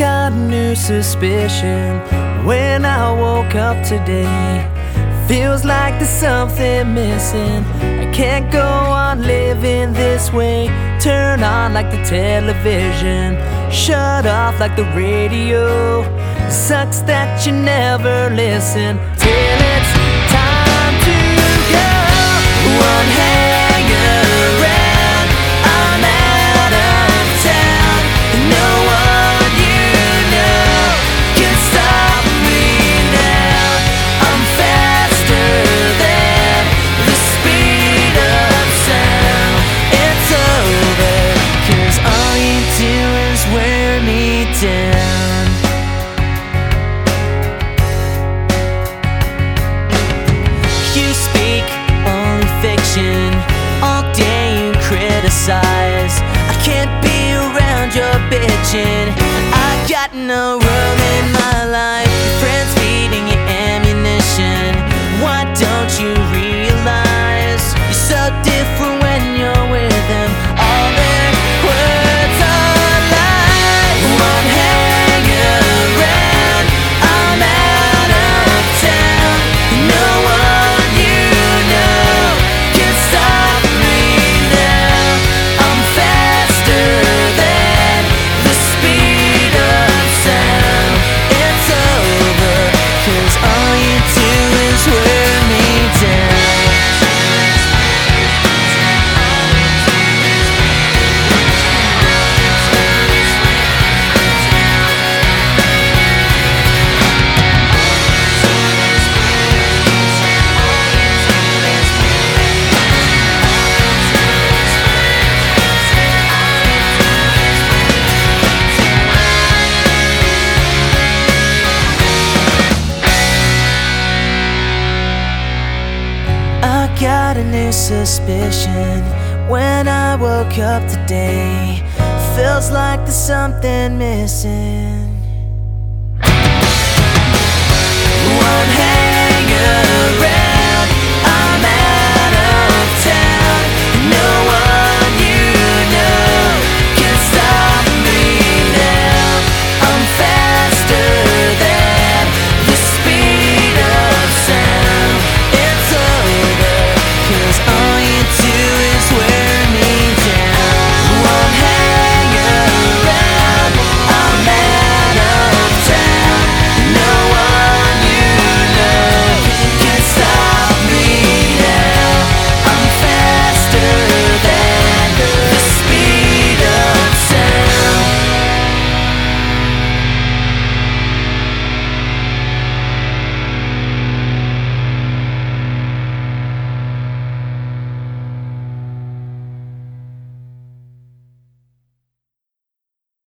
new suspicion when I woke up today. Feels like there's something missing. I can't go on living this way. Turn on like the television, shut off like the radio. Sucks that you never listen till You speak only fiction. All day you criticize. I can't be around your bitching. I got no room in my life. Got a new suspicion when I woke up today. Feels like there's something missing.